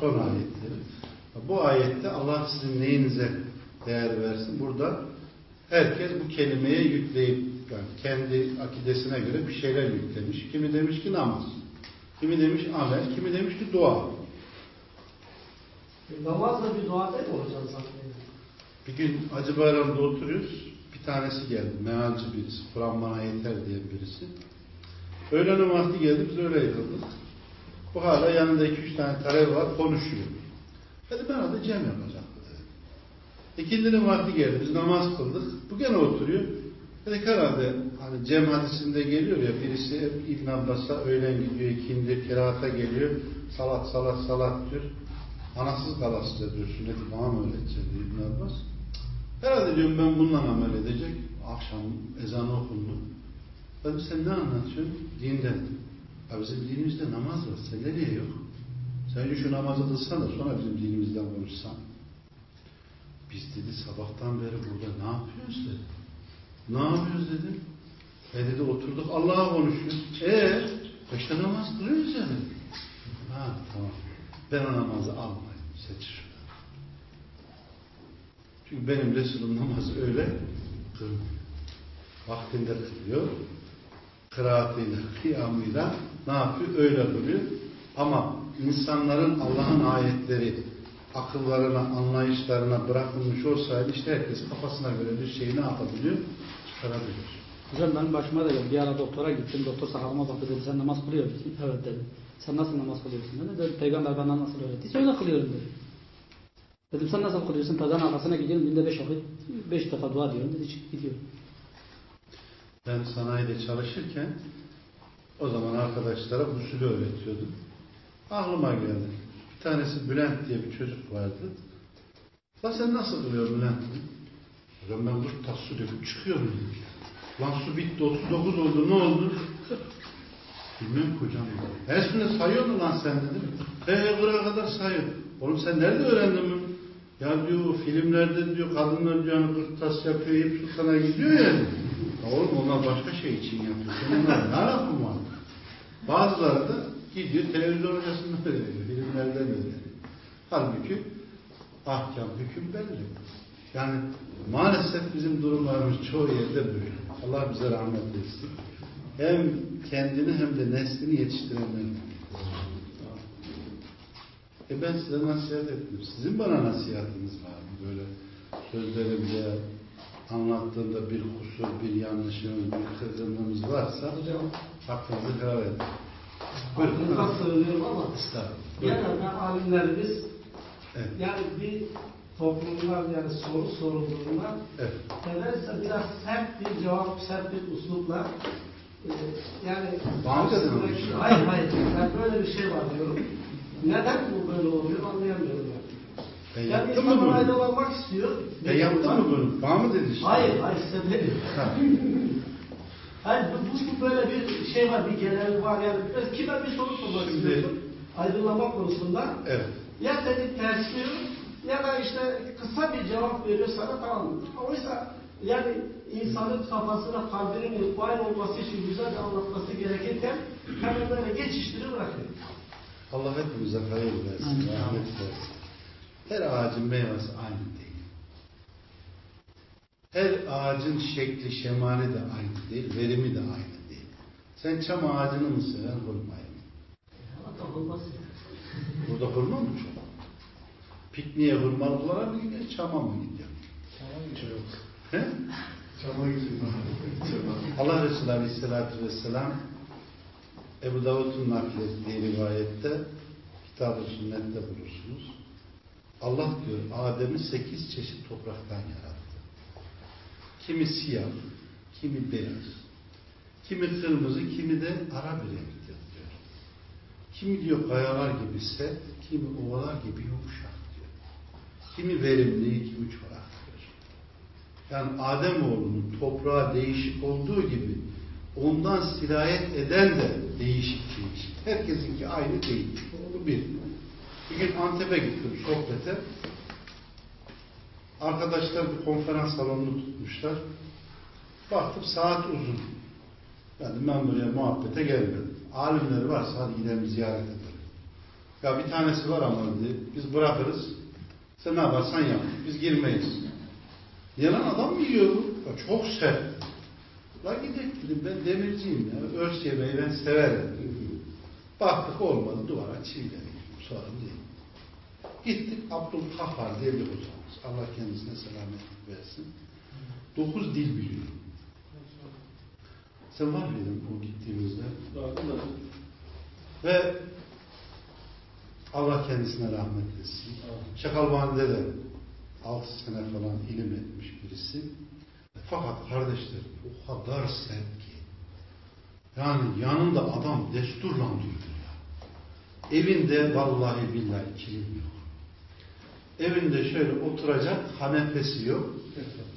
son ayetleri. Bu ayette Allah sizin neyinize değer versin. Burada herkes bu kelimeye yükleyip yani kendi akidesine göre bir şeyler yüklemiş. Kimi demiş ki namaz. Kimi demiş amel. Kimi demiş ki dua. Namaz da bir dua değil mi hocam zaten? Bir gün Hacı Bayram'da oturuyoruz. Bir tanesi geldi. Mealci birisi. Kur'an bana yeter diye birisi. Öğlen vakti geldi. Biz öyle yıkıldık. Bu hala yanında iki üç tane talep var. Konuşuyor. Dedi ben adı Cem yapacaktı dedi. İkindinin vakti geldi. Biz namaz kıldık. Bu gene oturuyor. Dedik herhalde hani Cem hadisinde geliyor ya birisi İbn Abbas'a öğlen gidiyor, ikindi kirata geliyor. Salat salat salat diyor. Anasız kalasıca diyor. Sünneti bana mı öğretecek diyor İbn Abbas. Herhalde diyorum ben bununla amel edecek. Akşam ezanı okundu. Dedim sen ne anlatıyorsun? Dinden. Ya bizim dinimizde namaz var. Sen nereye yok? Sen şu namazı kılsan da sonra bizim dinimizden konuşsan. Biz dedi sabahtan beri burada ne yapıyoruz dedi. Ne yapıyoruz dedim. E dedi oturduk Allah'a konuşuyoruz. E işte namaz kılıyoruz ya dedi. Ha tamam. Ben o namazı almayayım. Seç şunu. Çünkü benim Resulüm namazı öyle kılmıyor. Vaktinde kılıyor. Kıraatıyla, kıyamıyla ne yapıyor? Öyle kılıyor. Ama insanların Allah'ın ayetleri akıllarına, anlayışlarına bırakılmış olsaydı işte herkes kafasına göre bir şeyi ne yapabiliyor? Çıkarabiliyor. Hocam benim başıma da geldi. Bir ara doktora gittim. Doktor sakalıma baktı dedi. Sen namaz kılıyor musun? Evet dedim. Sen nasıl namaz kılıyorsun? Dedi. dedi Peygamber bana nasıl öğrettiyse öyle kılıyorum dedi. Dedim sen nasıl kılıyorsun? Pazarın arkasına gidiyorum. Günde beş vakit, beş defa dua diyorum. Dedi çıkıp gidiyorum. Ben sanayide çalışırken o zaman arkadaşlara usulü öğretiyordum. Aklıma geldi. Bir tanesi Bülent diye bir çocuk vardı. Lan sen nasıl kılıyorsun Bülent? Hocam ben 40 tas su döküp çıkıyorum. Lan su bitti 39 oldu ne oldu? Bilmiyorum ki hocam. Her sene sayıyor mu lan sen dedim. He kıra kadar sayıyor. Oğlum sen nerede öğrendin bunu? Ya diyor filmlerde diyor kadınlar diyor hani 40 tas yapıyor hep sultana gidiyor ya. ya oğlum onlar başka şey için yapıyor. Senin ne alakın var? Bazıları da gidiyor televizyon hocasından öğreniyor. Filmlerden öğreniyor. Halbuki ahkam, hüküm belli. Yani maalesef bizim durumlarımız çoğu yerde böyle. Allah bize rahmet etsin. Hem kendini hem de neslini yetiştirenler. E ben size nasihat ettim. Sizin bana nasihatiniz var mı? Böyle sözlerimde anlattığımda bir kusur, bir yanlışımız, bir kırgınlığımız varsa Hocam hakkınızı helal edin. aklımdan söylüyorum ama Estağfurullah. Buyurun. genelde alimlerimiz Evet. yani bir toplumlar yani soru sorulduğunda Evet. nedense biraz sert bir cevap, sert bir uslupla e, yani Banka ya. Hayır hayır. Yani böyle bir şey var diyorum. Neden bu böyle oluyor anlayamıyorum yani. Ben Yani yaptım mı insanlar bunu? aydınlanmak istiyor. Ben yaptım mı bunu? Bana mı dedi işte? Hayır, hayır size. Ha. Hayır, bu, bu, bu böyle bir şey var, bir genel var yani. Biraz kime bir soru sormak istiyorsun? Aydınlanma konusunda. Evet. Ya seni tersliyor ya da işte kısa bir cevap veriyor sana tamam. Oysa yani insanın kafasına kalbinin mutmain olması için güzel anlatması gerekirken hemen böyle geçiştirir bırakıyor. Allah hepimize hayır versin, rahmet versin. Her ağacın meyvesi aynı değil. Her ağacın şekli, şemali de aynı değil, verimi de aynı değil. Sen çam ağacını mı seven, hurmayı mı? Burada hurma mı çok? Pikniğe hurmalıklara mı gidiyor, çama mı gidiyor? He? Çama gidiyor. Allah Resulü Aleyhisselatü Vesselam Ebu Davud'un naklettiği rivayette kitab-ı sünnette bulursunuz. Allah diyor Adem'i sekiz çeşit topraktan yarattı. Kimi siyah, kimi beyaz, kimi kırmızı, kimi de ara bir renktir diyor. Kimi diyor kayalar gibi sert, kimi ovalar gibi yumuşak diyor. Kimi verimli, kimi çorak diyor. Yani Ademoğlunun toprağa değişik olduğu gibi ondan sirayet eden de değişik değişik. Herkesinki aynı değil. Bu bir. Bir gün Antep'e gittim sohbete. Arkadaşlar bir konferans salonunu tutmuşlar. Baktım saat uzun. Yani ben buraya muhabbete gelmedim. Alimleri varsa hadi gidelim ziyaret edelim. Ya bir tanesi var ama dedi, biz bırakırız. Sen ne yaparsan yap. Biz girmeyiz. Yanan adam mı yiyor bu? Ya çok sert. La gidelim dedim ben demirciyim ya. Örs yemeği ben severim. Baktık olmadı duvara çiviledik. Sorun değil. Gittik Abdülkahhar diye bir hocamız. Allah kendisine selametlik versin. Dokuz dil biliyor. Sen var mıydın o gittiğimizde? Ve Allah kendisine rahmet etsin. Şakalvan'da de 6 sene falan ilim etmiş birisi. Fakat kardeşler o kadar sert ki yani yanında adam desturla ya. Evinde vallahi billahi kilim yok. Evinde şöyle oturacak hanefesi yok.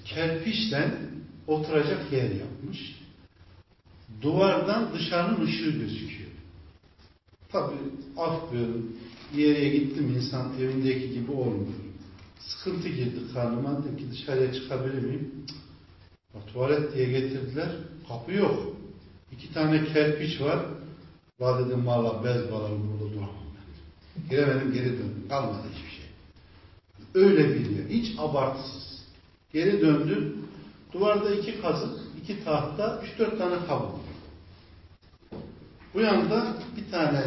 Kerpiçten oturacak yer yapmış. Duvardan dışarının ışığı gözüküyor. Tabi af buyurun. Bir yere gittim insan evindeki gibi olmuyor. Sıkıntı girdi karnıma. Dedim ki dışarıya çıkabilir miyim? Cık. Tuvalet diye getirdiler. Kapı yok. İki tane kerpiç var. Va dedim valla bez balalım burada duramam ben. Giremedim geri döndüm. Kalmadı hiçbir şey. Öyle biliyor. Hiç abartısız. Geri döndüm. Duvarda iki kazık, iki tahta, üç dört tane kablo. Bu yanda bir tane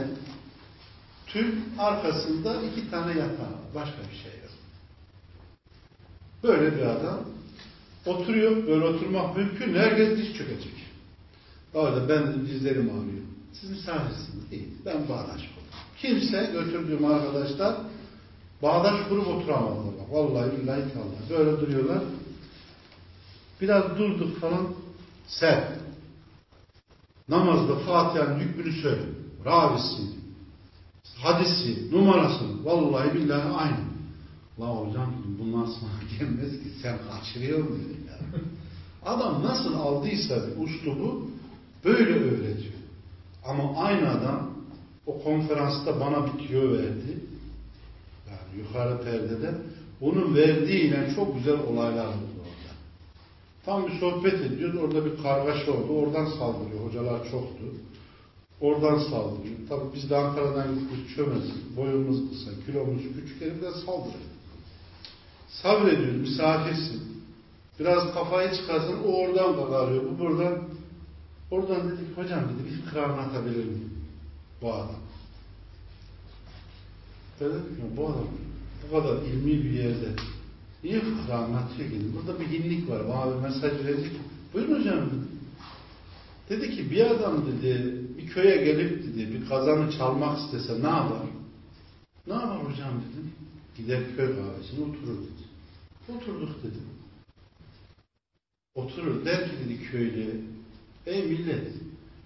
tül, arkasında iki tane yatağı. Başka bir şey yok. Böyle bir adam oturuyor, böyle oturmak mümkün. Herkes diz çökecek. Orada ben dizlerim ağrıyor. Siz misafirsiniz değil. Ben bağdaş kurdum. Kimse götürdüğüm arkadaşlar bağdaş kurup oturamadılar. Bak, Vallahi billahi tallahi. Böyle duruyorlar. Biraz durduk falan. Sen namazda Fatiha'nın hükmünü söyle. Ravisi, hadisi, numarasını. Vallahi billahi aynı. La hocam bunlar sana gelmez ki sen kaçırıyor dedim ya. Adam nasıl aldıysa bir uslubu böyle öğretiyor. Ama aynı adam o konferansta bana bir tüyo verdi. Yukarı perdede. Onun verdiğiyle çok güzel olaylar oldu orada. Tam bir sohbet ediyoruz. Orada bir kargaşa oldu. Oradan saldırıyor. Hocalar çoktu. Oradan saldırıyor. Tabii biz de Ankara'dan gittik çömez. Boyumuz kısa, kilomuz küçük. Elimden saldırıyor. Sabrediyoruz. Misafirsin. Biraz kafayı çıkarsın. O oradan bakarıyor. Bu buradan. Oradan dedik hocam dedi bir fıkra anlatabilir miyim? Bu adam. Dedim ki bu adam bu kadar ilmi bir yerde niye fıkra anlatıyor ki? Burada bir hinlik var. Bana bir mesaj verecek. Buyurun hocam dedi. Ki bir adam dedi bir köye gelip dedi bir kazanı çalmak istese ne yapar? Ne yapar hocam dedim. Gider köy kahvesine oturur dedi. Oturduk dedim. Oturur der ki dedi köylü ey millet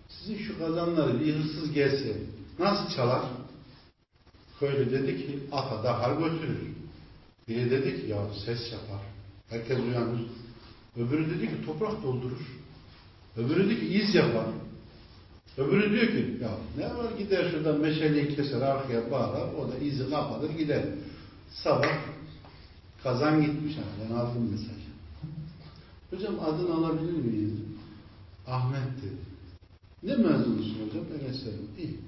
sizin şu kazanları bir hırsız gelse nasıl çalar? Köylü dedi ki ata dahal götürür. Biri dedi ki ya ses yapar. Herkes uyanır. Öbürü dedi ki toprak doldurur. Öbürü dedi ki iz yapar. Öbürü diyor ki ya ne var gider şuradan meşaleyi keser arkaya bağlar o da izi kapatır gider. Sabah kazan gitmiş ha ben aldım mesajı. Hocam adını alabilir miyim? Ahmet dedi. Ne mezunusun hocam? Ben eserim. İyi.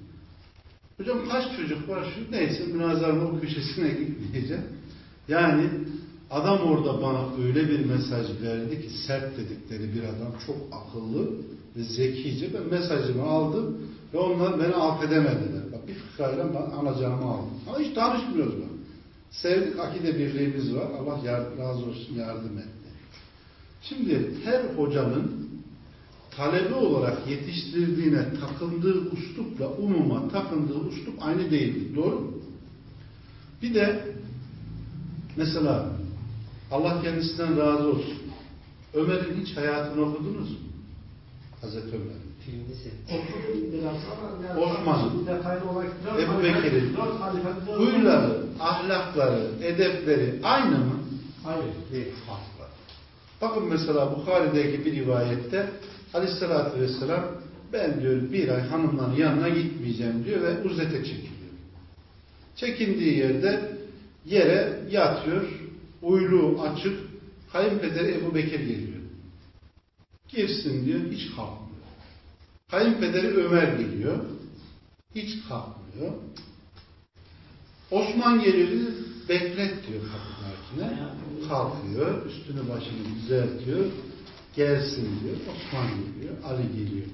Hocam kaç çocuk var şu? Neyse münazarın o köşesine gitmeyeceğim. Yani adam orada bana öyle bir mesaj verdi ki sert dedikleri bir adam çok akıllı ve zekice ben mesajımı aldım ve onlar beni affedemediler. Bak bir fıkrayla ben alacağımı aldım. Ama hiç tanışmıyoruz bak. Sevdik akide birliğimiz var. Allah razı olsun yardım etti. Şimdi her hocanın talebi olarak yetiştirdiğine takındığı uslupla umuma takındığı uslup aynı değildir. Doğru mu? Bir de mesela Allah kendisinden razı olsun. Ömer'in hiç hayatını okudunuz mu? Hazreti Ömer. Okudum biraz ama yani Osman, detaylı olarak dört Ebu Bekir'in huyları, ahlakları, edepleri aynı mı? Hayır. Değil, farklı. Bakın mesela Bukhari'deki bir rivayette Aleyhisselatü Vesselam ben diyor bir ay hanımların yanına gitmeyeceğim diyor ve uzete çekiliyor. Çekindiği yerde yere yatıyor, uyluğu açık, kayınpederi Ebu Bekir geliyor. Girsin diyor, hiç kalkmıyor. Kayınpederi Ömer geliyor, hiç kalkmıyor. Osman geliyor beklet diyor kapıdakine. Kalkıyor, üstünü başını düzeltiyor. Gelsin diyor. Osman geliyor, Ali geliyor.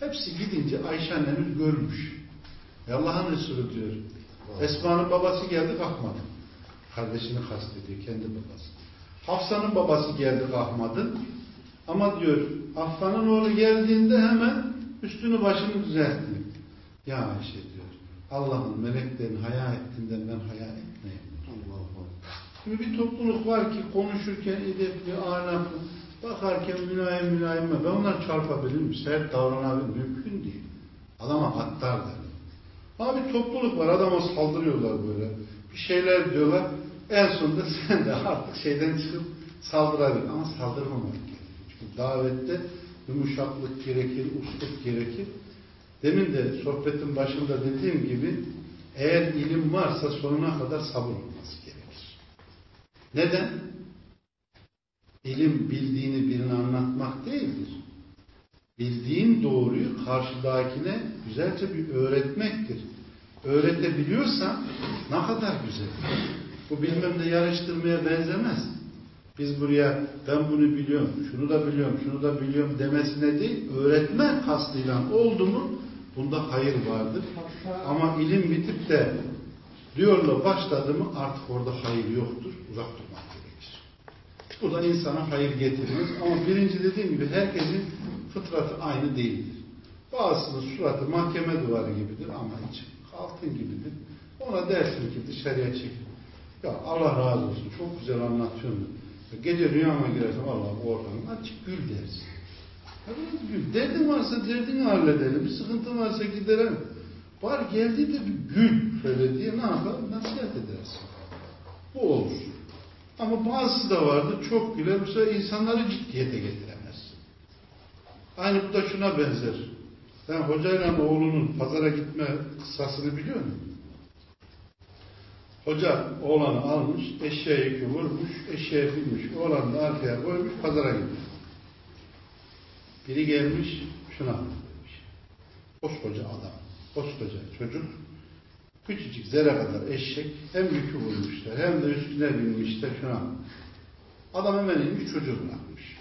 Hepsi gidince Ayşe annemiz görmüş. E Allah'ın Resulü diyor. Esma'nın babası geldi kalkmadı. Kardeşini kastediyor, kendi babası. Hafsa'nın babası geldi kalkmadı. Ama diyor, Affan'ın oğlu geldiğinde hemen üstünü başını düzeltti. Ya Ayşe diyor, Allah'ın meleklerin haya ettiğinden ben haya etmeyeyim. Şimdi bir topluluk var ki konuşurken edepli, ahlaklı, bakarken mülayim mülayim. Ben onlar çarpabilir miyim? Sert davranabilir? Mümkün değil. Adama hattar der. Ama bir topluluk var, adama saldırıyorlar böyle. Bir şeyler diyorlar. En sonunda sen de artık şeyden çıkıp saldırabilir. Ama saldırmamak gerekir. Çünkü davette yumuşaklık gerekir, usluk gerekir. Demin de sohbetin başında dediğim gibi eğer ilim varsa sonuna kadar sabır olması gerekir. Neden? İlim bildiğini birine anlatmak değildir. Bildiğin doğruyu karşıdakine güzelce bir öğretmektir. Öğretebiliyorsan ne kadar güzel. Bu bilmem de yarıştırmaya benzemez. Biz buraya ben bunu biliyorum, şunu da biliyorum, şunu da biliyorum demesine değil, öğretmen kastıyla oldu mu bunda hayır vardır. Ama ilim bitip de diyorla başladı mı artık orada hayır yoktur, uzak durmak. Bu da insana hayır getirmez. Ama birinci dediğim gibi herkesin fıtratı aynı değildir. Bazısının suratı mahkeme duvarı gibidir ama içi altın gibidir. Ona dersin ki dışarıya çekil. Ya Allah razı olsun çok güzel anlatıyorsun. Gece rüyama girersem Allah'ım ortamı açık gül dersin. Gül. Derdin varsa derdini halledelim. Bir sıkıntı varsa giderelim. Var geldi de bir gül şöyle diye ne yapalım? Nasihat edersin. Bu olur. Ama bazısı da vardır çok güler. Bu insanları ciddiyete getiremez. Aynı bu da şuna benzer. Ben hocayla oğlunun pazara gitme kıssasını biliyor musun? Hoca oğlanı almış, eşeğe yükü vurmuş, eşeğe binmiş, oğlanı da arkaya koymuş, pazara gitmiş. Biri gelmiş, şuna demiş. Koskoca adam, koskoca çocuk, küçücük zere kadar eşek, hem yükü vurmuşlar, hem de üstüne binmişler, şuna Adam hemen inmiş, çocuğu bırakmış.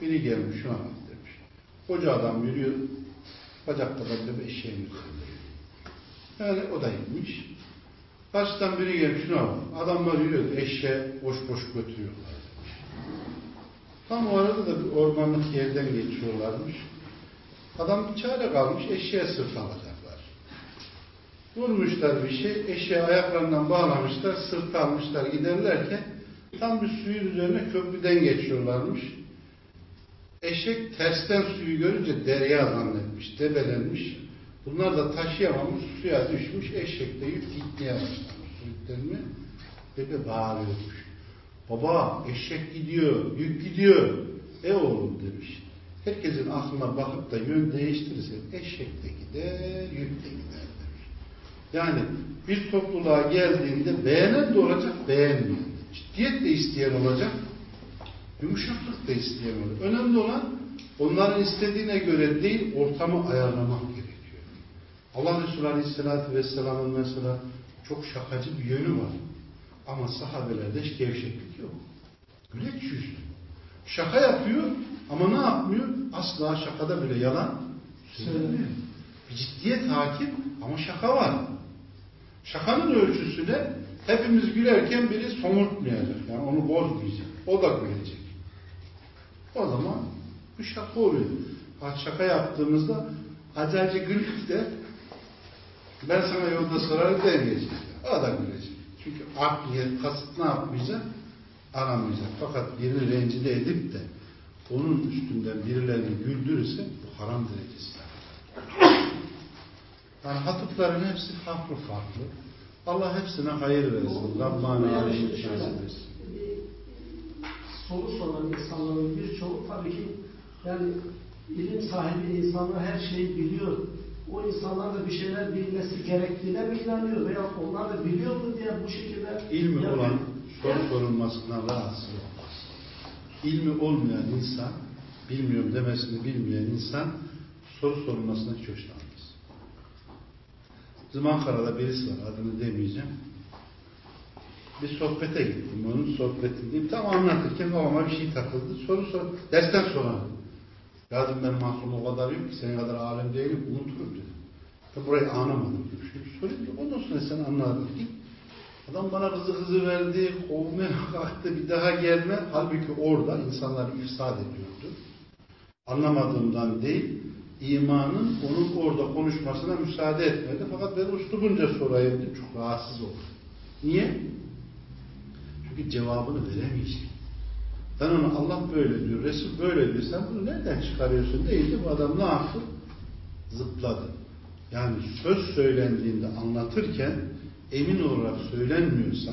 Biri gelmiş, şuna bak demiş. Koca adam yürüyor, bacakta da eşeğin üzerinde. Yani o da inmiş. Karşıdan biri gelmiş şuna bak. Adamlar yürüyor. Eşeğe boş boş götürüyorlar. Tam o arada da bir ormanlık yerden geçiyorlarmış. Adam bir çare kalmış. Eşeğe sırt alacaklar. Vurmuşlar bir şey. Eşeği ayaklarından bağlamışlar. Sırt almışlar giderlerken tam bir suyun üzerine köprüden geçiyorlarmış. Eşek tersten suyu görünce derya zannetmiş. Debelenmiş. Bunlar da taşıyamamış, suya düşmüş, eşek de yük gitmeye başlamış sürüklenme. Bebe bağırıyormuş. Baba eşek gidiyor, yük gidiyor. E oğlum demiş. Herkesin aklına bakıp da yön değiştirirse eşek de gider, yük de gider. Yani bir topluluğa geldiğinde beğenen de olacak, beğenmeyen. Ciddiyet de isteyen olacak, yumuşaklık da isteyen olacak. Önemli olan onların istediğine göre değil, ortamı ayarlamak gerekiyor. Allah Resulü Aleyhisselatü Vesselam'ın mesela çok şakacı bir yönü var. Ama sahabelerde hiç gevşeklik yok. Güleç yüzlü. Şaka yapıyor ama ne yapmıyor? Asla şakada bile yalan söylemiyor. Bir ciddiyet hakim ama şaka var. Şakanın ölçüsü de hepimiz gülerken biri somurtmayacak. Yani onu bozmayacak. O da gülecek. O zaman bir şaka oluyor. Şaka yaptığımızda acayip gülüp de ben sana yolda sorarım demeyecek. O da gülecek. Çünkü art kasıt ne yapmayacak? Aramayacak. Fakat birini rencide edip de onun üstünden birilerini güldürürse bu haram derecesi. Yani hatıpların hepsi farklı farklı. Allah hepsine hayır versin. Rabbani yarışık nasip etsin. Soru soran insanların birçoğu tabii ki yani ilim sahibi insanlar her şeyi biliyor. O insanlar da bir şeyler bilmesi gerektiğine mi inanıyor veya onlar da biliyor mu diye bu şekilde İlmi Yani- olan soru sorulmasından rahatsız olmaz. İlmi olmayan insan, bilmiyorum demesini bilmeyen insan soru sorulmasına hiç hoşlanmaz. Bizim Ankara'da birisi var, adını demeyeceğim. Bir sohbete gittim. Onun sohbetindeyim. Tam anlatırken kafama bir şey takıldı. Soru sor. Dersten sonra. Ya dedim benim aklım o kadar yok ki senin kadar alem değilim. Unuturum dedim. Ben burayı anlamadım. Şunu sorayım da ondan sonra sen anladın Adam bana kızı kızı verdi, kovmaya kalktı, bir daha gelme. Halbuki orada insanlar ifsad ediyordu. Anlamadığımdan değil, imanın onun orada konuşmasına müsaade etmedi. Fakat ben uslubunca sorayım dedim, çok rahatsız oldum. Niye? Çünkü cevabını veremeyecek. Ben ona Allah böyle diyor, Resul böyle diyor, sen bunu nereden çıkarıyorsun deyince bu adam ne yaptı? Zıpladı. Yani söz söylendiğinde anlatırken emin olarak söylenmiyorsa,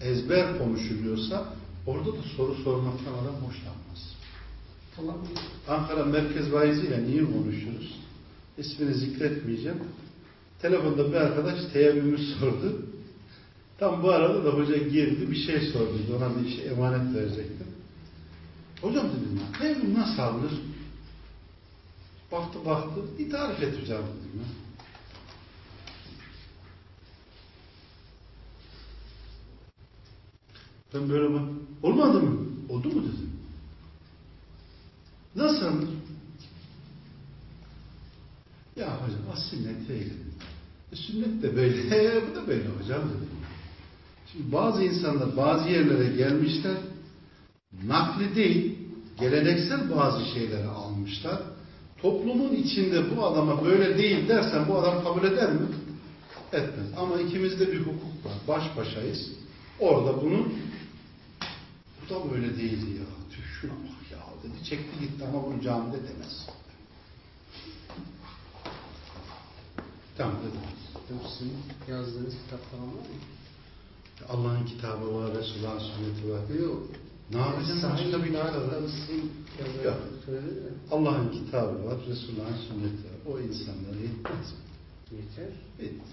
ezber konuşuluyorsa orada da soru sormaktan adam hoşlanmaz. Ankara Merkez Vaiziyle niye konuşuyoruz? İsmini zikretmeyeceğim. Telefonda bir arkadaş teyemmümü sordu. Tam bu arada da hoca girdi bir şey sordu. Ona bir işe emanet verecektim. Hocam dedim ya teyemmüm nasıl alınır? Baktı baktı. Bir tarif et hocam dedim ya. Ben böyle bak. Olmadı mı? Oldu mu dedim. Nasıl? Ya hocam az sünnet değil. E, sünnet de böyle, bu da böyle hocam dedim. Şimdi bazı insanlar bazı yerlere gelmişler, nakli değil, geleneksel bazı şeyleri almışlar. Toplumun içinde bu adama böyle değil dersen bu adam kabul eder mi? Etmez. Ama ikimizde bir hukuk var. Baş başayız. Orada bunu bu da böyle değildi ya. Tüh şuna bak dedi. Çekti gitti ama bunu camide demez. Tamam dedim. Sizin yazdığınız kitap falan var mı? Allah'ın kitabı var, Resulullah'ın sünneti var. Yok. Ne yapacağım? Başka bir kitap var. Yok. Allah'ın kitabı var, Resulullah'ın sünneti var. O insanlara yetmez. Yeter. Bitti.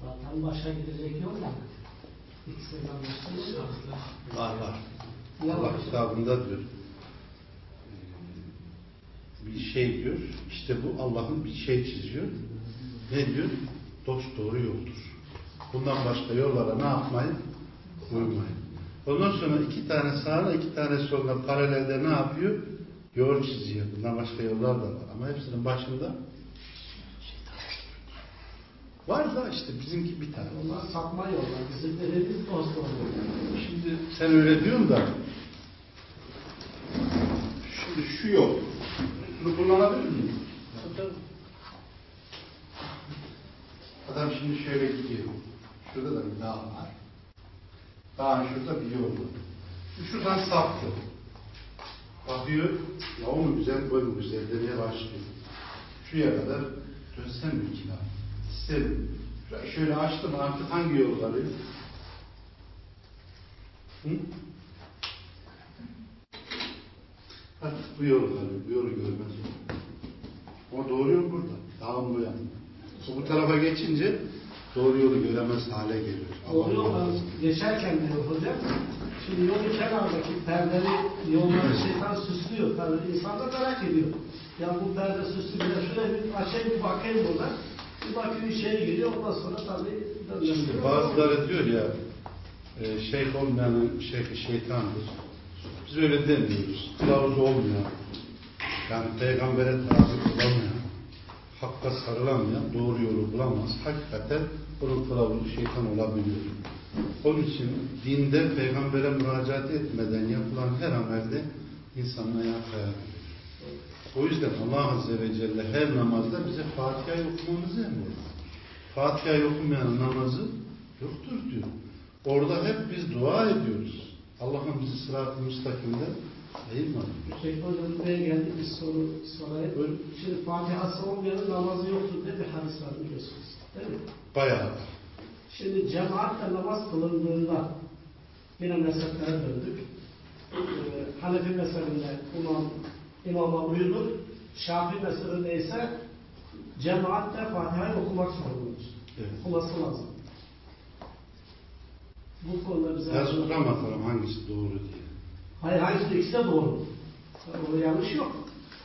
Zaten başa gidecek yol mu? Yok. Var var. Allah var? kitabında diyor. Bir şey diyor. İşte bu Allah'ın bir şey çiziyor. Ne diyor? Dost doğru yoldur. Bundan başka yollara ne yapmayın? Uymayın. Ondan sonra iki tane sağına iki tane soluna paralelde ne yapıyor? Yol çiziyor. Bundan başka yollar da var. Ama hepsinin başında var da işte bizimki bir tane. Onlar sapma yollar. Bizim dediğimiz dost yollar. Şimdi sen öyle diyorsun da şimdi şu yok. Bunu kullanabilir miyim? Adam şimdi şöyle gidiyor. Şurada da bir dağ var. Dağın şurada bir yol var. Şu Şuradan saptı. Bakıyor, ya o mu güzel, bu mu güzel demeye başlıyor. Şuraya kadar dönsem mi ki? İsterim. Şurayı Şöyle açtım artık hangi yol? Hı? Artık bu yol kalıyor, bu yolu görmez o. Doğru yol burada. Dağın bu yanında. O bu tarafa geçince doğru yolu göremez hale geliyor. Doğru yoldan geçerken diyor hocam. Şimdi yolun kenardaki perdeli yolları şeytan süslüyor. Tabii insan da merak ediyor. Ya bu perde süslü bir de şöyle bir açayım bir bakayım buna. Bir bakıyor içeri giriyor. Ondan sonra tabii Şimdi bazıları diyor ya e, şeyh olmayanın şeyhi şeytandır. Biz öyle demiyoruz. Kılavuz olmayan, yani peygambere tabi olamayan, hakka sarılamayan doğru yolu bulamaz. Hakikaten onun kılavuzu şeytan olabiliyor. Onun için dinde peygambere müracaat etmeden yapılan her amelde insanın ayağı kayabilir. O yüzden Allah Azze ve Celle her namazda bize Fatiha'yı okumamızı emrediyor. Fatiha'yı okumayan namazı yoktur diyor. Orada hep biz dua ediyoruz. Allah'ım bizi sırat-ı müstakimde ayırmadı. Şeyh Hocam buraya geldi bir soru sorayım. Buyurun. Şimdi Fatiha'sı olmayanın namazı yoktur diye bir hadis var biliyorsunuz. Değil mi? Bayağı. Şimdi cemaatle namaz kılındığında yine mezheplere döndük. Ee, Hanefi mezhebinde imam, imama uyulur. Şafii mezhebinde ise cemaatle Fatiha'yı okumak zorundadır. Evet. Okuması lazım. Bu konuda bize... Biraz okamatalım hangisi doğru diye. Hayır hangisi ikisi de doğru. Orada yanlış yok.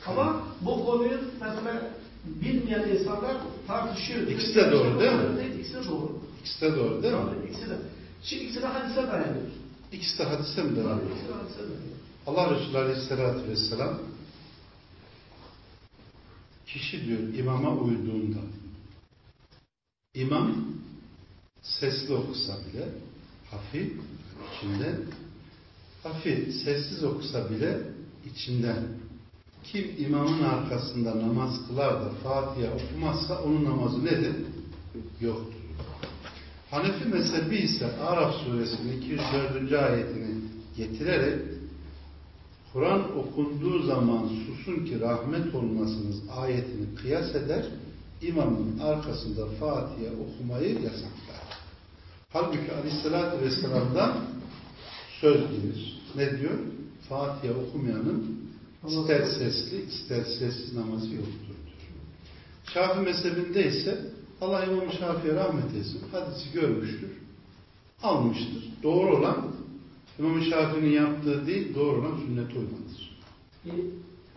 Ama bu konuyu mesela bilmeyen insanlar tartışıyor. İkisi de doğru değil mi? Evet, ikisi de doğru. İkisi de doğru değil mi? Tabii, ikisi de. Şimdi ikisi de hadise dayanıyor. İkisi de hadise mi ediyor? İkisi de hadise dayanıyor. Allah Resulü Aleyhisselatü Vesselam kişi diyor imama uyduğunda imam sesli okusa bile hafif içinden hafif sessiz okusa bile içinden kim imamın arkasında namaz kılar da Fatiha okumazsa onun namazı nedir? Yoktur. Hanefi mezhebi ise Araf suresinin 204. ayetini getirerek Kur'an okunduğu zaman susun ki rahmet olmasınız ayetini kıyas eder, imamın arkasında Fatiha okumayı yasaklar. Halbuki Aleyhisselatü Vesselam'dan söz gelir. Ne diyor? Fatiha okumayanın ister sesli ister sessiz namazı yoktur. Şafii mezhebinde ise Allah İmam Şafii'ye rahmet etsin. Hadisi görmüştür. Almıştır. Doğru olan İmam Şafii'nin yaptığı değil, doğru olan sünnet uymadır. E,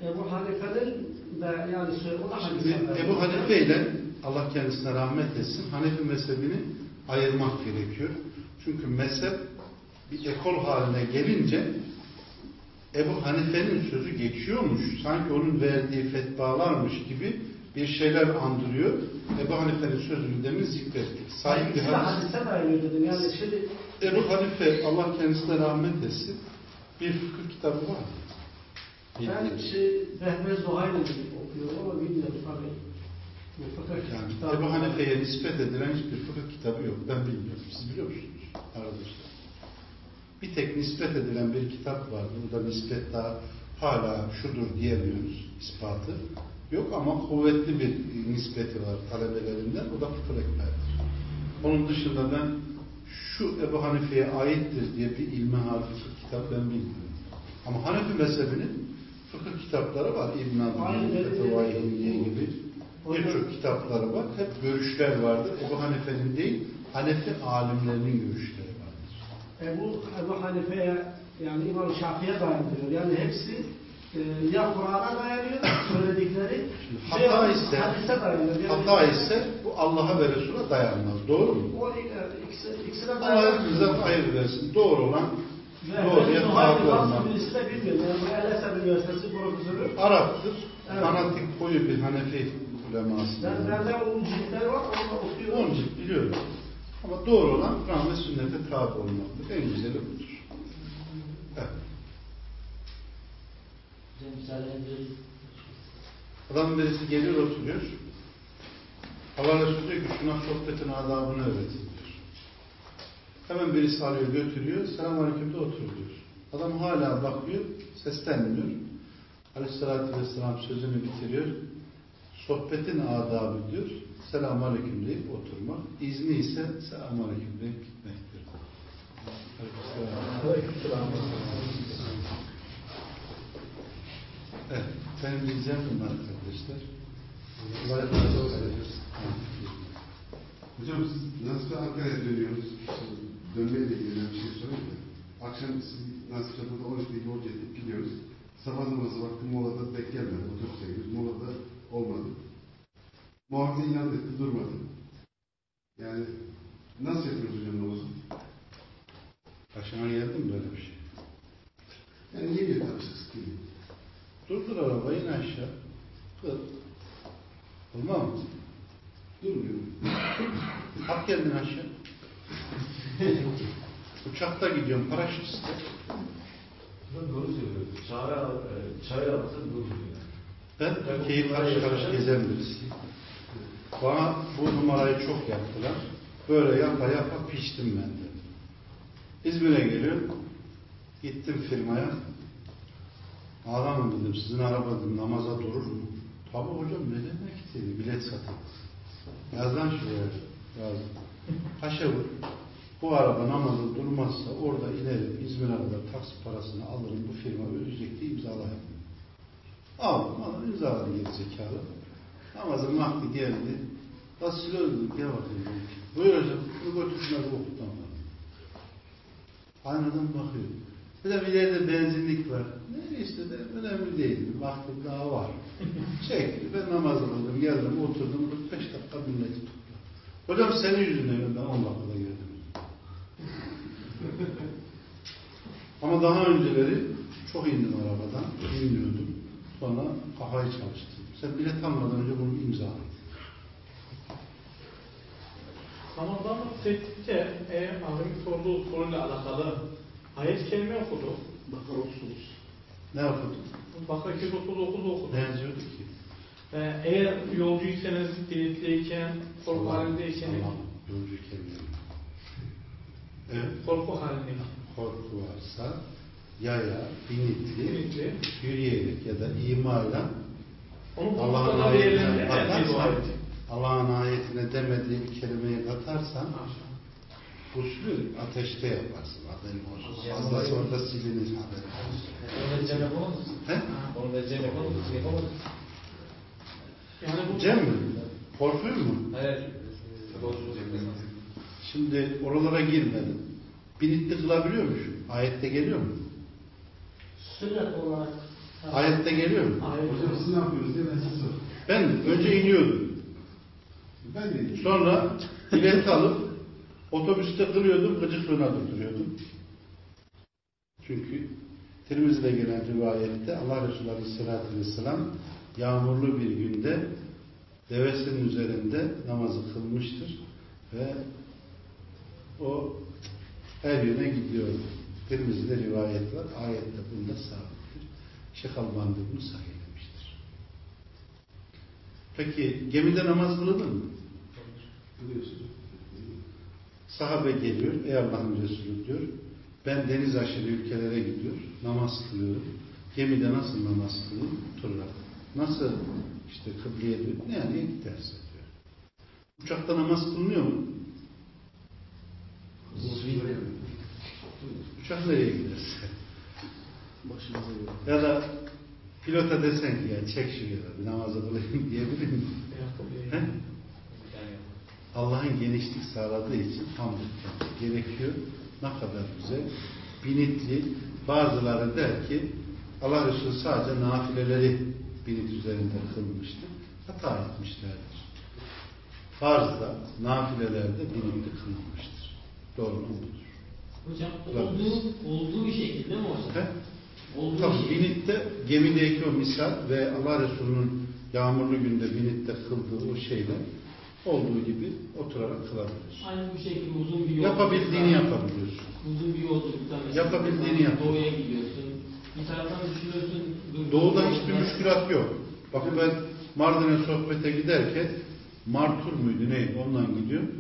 Ebu Hanife'nin de yani Ebu Hanife ile Allah kendisine rahmet etsin, Hanefi mezhebini ayırmak gerekiyor. Çünkü mezhep bir ekol haline gelince Ebu Hanife'nin sözü geçiyormuş, sanki onun verdiği fetvalarmış gibi bir şeyler andırıyor. Ebu Hanife'nin sözünü demin zikrettik. Sahih bir hadis. Yani şimdi Ebu Hanife Allah kendisine rahmet etsin bir fıkıh kitabı var. ben Bildiğiniz. şey, Behmez Zuhayr'ı okuyorum ama bilmiyorum tabii. Bu fıkıh Yani kitabı- Ebu Hanife'ye nispet edilen hiçbir fıkıh kitabı yok. Ben bilmiyorum. Siz biliyor musunuz arkadaşlar? Bir tek nispet edilen bir kitap var. Burada nispet daha hala şudur diyemiyoruz ispatı. Yok ama kuvvetli bir nispeti var talebelerinden. O da fıkıh ekberdir. Onun dışında ben şu Ebu Hanife'ye aittir diye bir ilmi fıkıh kitabı ben bilmiyorum. Ama Hanefi mezhebinin fıkıh kitapları var. İbn Aynen, Abdülhamid, evet, Fetevai evet. Hilmiye gibi. Birçok kitapları var. Hep görüşler vardır. Ebu Hanife'nin değil, Hanefi alimlerinin görüşleri vardır. Ebu, Ebu Hanife'ye yani İmam Şafii'ye dayandırıyor. Yani hepsi e, ya Kur'an'a dayanıyor söyledikleri Hata veya ise, hadise dayanıyor. Yani, hata ise bu Allah'a ve Resul'a dayanmaz. Doğru mu? o e, ikisi, ikisine Allah dayanıyor. hepimizden hayır versin. Doğru olan doğruya olmak. nasıl birisi de bilmiyorum. Yani bu El Eser Üniversitesi profesörü. Arap'tır. Evet. Fanatik koyu bir Hanefi uleması. Ben, benden onun ciltleri var, onu da okuyorum. Onun için biliyorum. Ama doğru olan Kur'an ve sünnete tabi olmaktır. En güzeli budur. Evet. Adam birisi geliyor oturuyor. Allah Resulü diyor ki şuna sohbetin adabını öğretin diyor. Hemen birisi arıyor götürüyor. Selamünaleyküm de otur diyor. Adam hala bakıyor. Seslenmiyor. Aleyhissalatü vesselam sözünü bitiriyor. Sohbetin adabı diyor. Selamünaleyküm deyip oturmak. İzni ise selamünaleyküm deyip gitmektir. Aleykümselam. Evet. Benim diyeceğim bunlar arkadaşlar. Hocam siz nasıl Ankara'ya dönüyoruz? Dönmeyle ilgili bir şey sorayım mı? Akşam nasıl çatıda 12'de yolcu edip gidiyoruz. Sabah namazı vakti molada denk gelmedi. Olmadı. İnat etti durmadı. Yani nasıl yapıyoruz hocam namazı? Başına geldi mi böyle bir şey? Yani yeni tabii değil. Durdur arabayı in aşağı. Kır. Olmaz mı? Durmuyor. At kendini aşağı. Uçakta gidiyorum paraşütle. Doğru söylüyorsun. Çağrı, çay alsın doğru söylüyor. Ben ülkeyi karış karış gezen birisiyim. Bana bu numarayı çok yaptılar. Böyle yapa yapa piştim ben de. İzmir'e geliyorum. Gittim firmaya. Adamım dedim sizin araba namaza durur mu? Tabii hocam ne demek dedi. Bilet satın. Yaz lan şuraya. Kaşa vur. Bu araba namazı durmazsa orada inerim. İzmir'e kadar taksi parasını alırım. Bu firma ödeyecek diye imzalayayım. Aldım, aldım, imzaladım geri zekalı. Namazın vakti geldi. Nasıl öldüm? Gel bakayım. Buyur hocam, bunu götürsünler bu bana. Aynadan bakıyor. Bir de bir yerde benzinlik var. Ne işte de önemli değil. Vaktim daha var. Çekti. Ben namaz kıldım, geldim, oturdum. 45 dakika milleti topla. Hocam senin yüzünden ben 10 dakikada geldim. Ama daha önceleri çok indim arabadan, inmiyordum. Sonra kafayı çalıştım. Sen bilet almadan önce bunu imza Ramazan tehditçe eğer abimin sorduğu soruyla alakalı ayet kelime okudu. Bakar 39. Ne yapıyorduk? Bakara 239 okudu. Ne yazıyordu ki? Ee, eğer yolcuysanız, dilitteyken, korku halindeyken, Tamam, yolcu kelime. Evet. korku halinde. Korku varsa yaya, binitli, Binitli. yürüyerek ya da bu Allah'ın ayetine ayeti. Allah'ın ayetine demediği bir kelimeyi katarsan usulü ateşte yaparsın. Haberin olsun. Fazlası orada silinir haberin olsun. Onu da Cem yapamaz mısın? He? Onu da Cem yapamaz mısın? Yapamaz mısın? Yani bu Cem mi? Korkuyor mu? Hayır. Şimdi oralara girmedim. Binitli kılabiliyor musun? Ayette geliyor mu? Sünnet olarak Ayette geliyor mu? ayet. Hocam siz ne yapıyorsunuz diye. Ben önce iniyordum. Sonra bilet alıp otobüste kılıyordum, gıcıklığına durduruyordum. Çünkü Tirmizi'de gelen rivayette Allah Resulü Aleyhisselatü Vesselam yağmurlu bir günde devesinin üzerinde namazı kılmıştır ve o her yöne gidiyordu. Tirmizi'de rivayet var. Ayette bunda sabittir. Şeyh Albani de bunu sahihlemiştir. Peki gemide namaz kılınır mı? Biliyorsunuz. Sahabe geliyor, ey Allah'ın Resulü diyor, ben deniz aşırı ülkelere gidiyor, namaz kılıyorum. Gemide nasıl namaz kılayım? Oturarak. Nasıl işte kıbleye dönüp ne yani giderse diyor. Uçakta namaz kılınıyor mu? Uçak nereye giderse. Ya da pilota desen ki ya çek şuraya bir namazı kılayım diyebilir mi? Allah'ın genişlik sağladığı için hamd etmek gerekiyor. Ne kadar güzel. Binitli. Bazıları der ki Allah Resulü sadece nafileleri binit üzerinde kılmıştır. Hata etmişlerdir. Farzda, nafilelerde binitli kılınmıştır. Doğru mu budur? Hocam olduğu, olduğu şekilde mi hocam? Olduğu Tabii şekilde. binitte gemideki o misal ve Allah Resulü'nün yağmurlu günde binitte kıldığı o şeyle olduğu gibi oturarak kılabiliyorsun. Aynı bu şekilde uzun bir yol. Yapabildiğini yapabiliyorsun. Uzun bir yolculukta mesela. Yapabildiğini yap. Doğuya gidiyorsun. Bir taraftan düşünüyorsun. dur- Doğuda dur- hiçbir müşkülat yok. Bakın ben Mardin'e sohbete giderken Martur muydu ne ondan gidiyorum.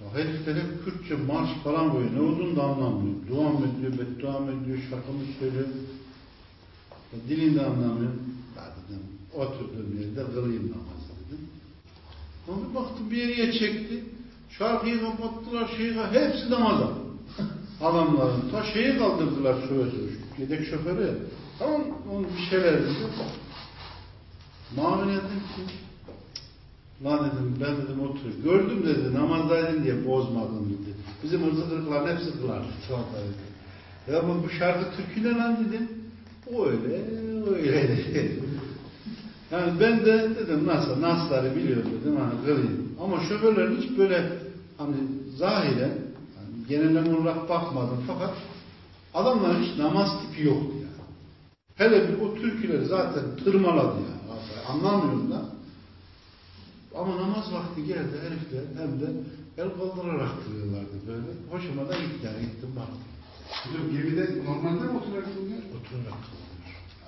Ya herifler hep Kürtçe marş falan böyle ne olduğunu da anlamıyorum. Dua mı ediyor, beddua mı ediyor, şaka mı söylüyor. Dilini de anlamıyorum. Ya dedim oturduğum yerde kılayım namazı dedim. Yere çekti. Şarkıyı kapattılar, şeyi hepsi namaza. Adamların ta şeyi kaldırdılar şöyle yedek şoförü. Tamam onu bir şeyler dedi. Muamele ettim ki Lan dedim ben dedim otur. Gördüm dedi namazdaydın diye bozmadım dedi. Bizim hırzı kırıkların hepsi kılardı. Tamam dedi. Ya bu şarkı türküyle lan dedim. O öyle, öyle dedi. Yani ben de dedim nasıl, nasları biliyorum dedim hani kılayım. Ama şoförlerin hiç böyle hani zahiren hani genelleme olarak bakmadım fakat adamların hiç namaz tipi yoktu yani. Hele bir o türküleri zaten tırmaladı yani. Anlamıyorum da. Ama namaz vakti geldi herifler hem de el kaldırarak kılıyorlardı böyle. Hoşuma da gitti yani gittim baktım. Hocam gemide normalde mi oturarak kılınıyor? Oturarak kılıyor.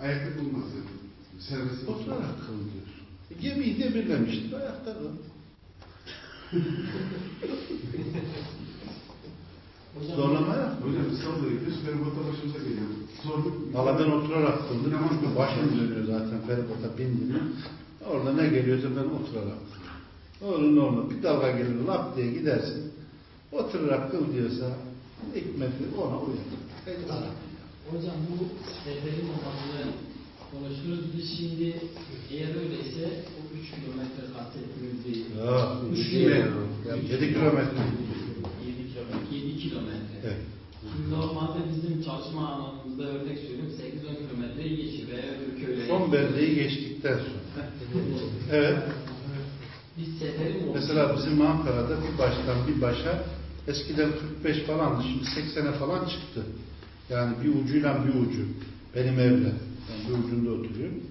Ayakta kılınmaz yani. Serbest Oturarak kılıyor. E, gemiyi demirlemişti ayakta kıl. Zorlama yok. Hocam İstanbul'a gidiyoruz, feribota başımıza geliyor. Sorduk. Valla ben oturarak kıldım. Başım dönüyor zaten feribota bindim. Orada ne geliyorsa ben oturarak. Olur normal. Bir dalga gelir lap diye gidersin. Oturarak kıl diyorsa hikmeti ona uyar. Hocam bu seferin olmasını konuşuyoruz. Biz şimdi eğer öyleyse o 3 kilometre kastettiğimiz Ya, Üç üç kilometre. kilometre. Ya, yedi kilometre. 7 kilometre. 7 kilometre. Evet. Şimdi normalde bizim çalışma alanımızda örnek söyleyeyim 8-10 kilometreyi geçir veya öbür köyle. Son beldeyi geçtikten sonra. Evet. Biz seferin olmasını Mesela bizim Ankara'da bir baştan bir başa Eskiden 45 falan, şimdi 80'e falan çıktı. Yani bir ucuyla bir ucu. Benim evle. Ben bir ucunda oturuyorum.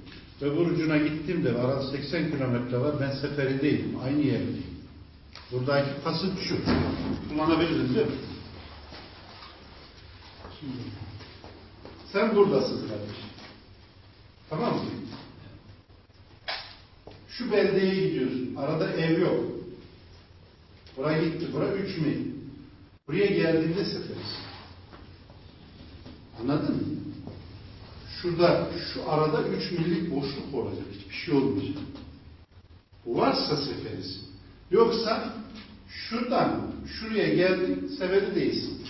Ve bu ucuna gittiğimde arada 80 kilometre var. Ben seferi değilim. Aynı yerdeyim. Buradaki kasıt şu. Kullanabiliriz değil mi? Şimdi, sen buradasın kardeşim. Tamam mı? Şu beldeye gidiyorsun. Arada ev yok. Buraya gitti. Buraya 3 mil. Buraya geldiğinde seferisin. Anladın mı? Şurada, şu arada 3 millik boşluk olacak. Hiçbir şey olmayacak. Varsa seferisin. Yoksa şuradan şuraya geldin seferi değilsin.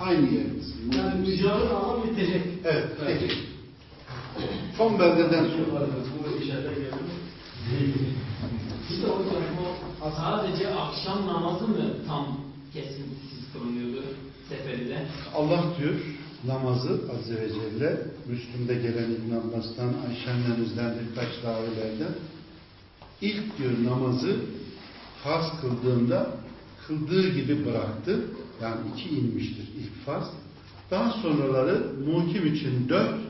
Aynı yerdesin. Yani mücadele ama bitecek. Evet. peki. Son beldeden sonra. Bu işaret geldi mi? İşte hocam o sadece akşam namazı mı tam kesintisiz kılınıyordu seferinde? Allah diyor namazı Azze ve Celle Müslüm'de gelen İbn Abbas'tan, Ayşe annemizden birkaç ravilerden ilk diyor namazı farz kıldığında kıldığı gibi bıraktı. Yani iki inmiştir ilk farz. Daha sonraları muhkim için dört,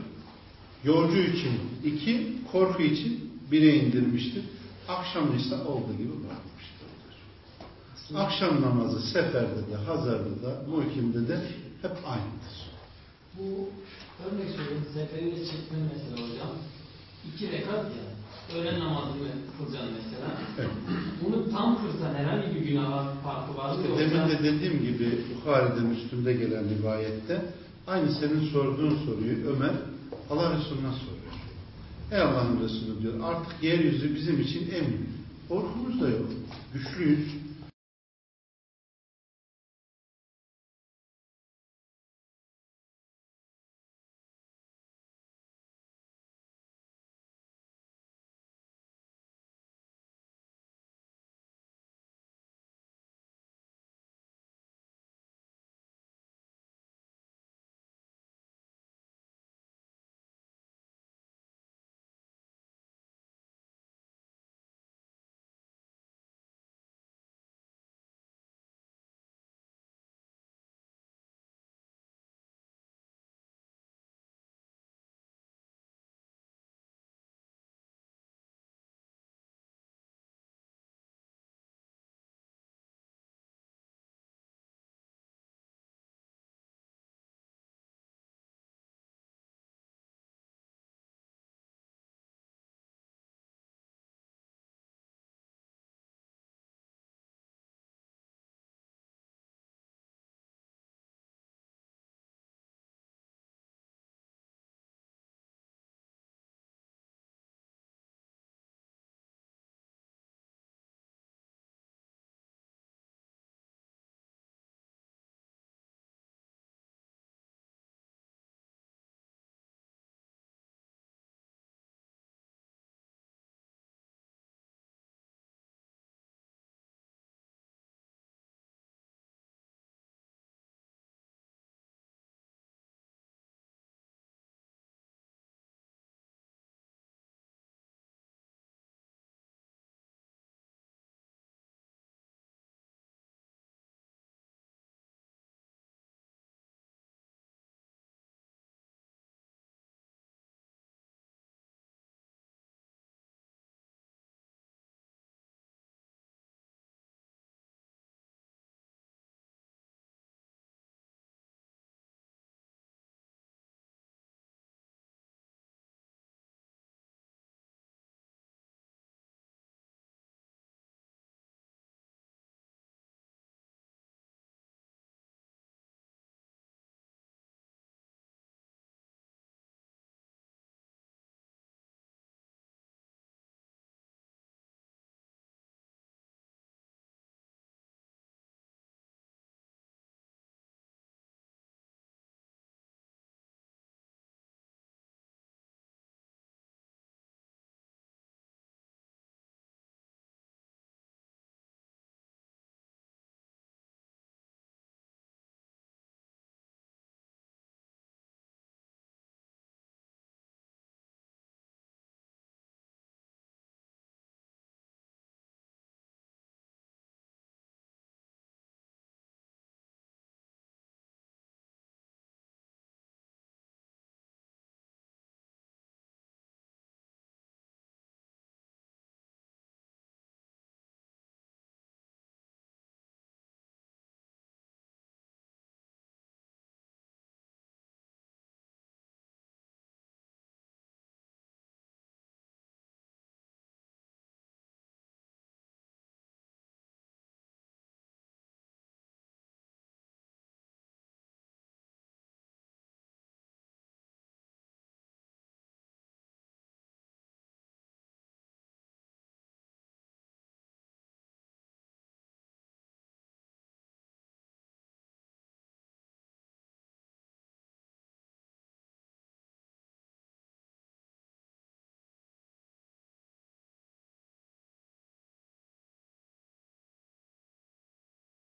yolcu için iki, korku için bire indirmiştir. Akşam ise olduğu gibi bırakmıştır. Akşam namazı seferde de, hazarda da, muhkimde de hep aynıdır. Bu örnek söyleyeyim seferinde çıktın mesela hocam. İki rekat ya. Öğlen namazını kılacaksın mesela. Evet. Bunu tam kırsan herhangi bir günah farkı var mı? İşte demin de dediğim gibi Bukhari'de, Müslüm'de gelen rivayette aynı senin sorduğun soruyu Ömer Allah Resulü'ne soruyor. Ey Allah'ın Resulü diyor artık yeryüzü bizim için emin. Korkumuz da yok. Güçlüyüz.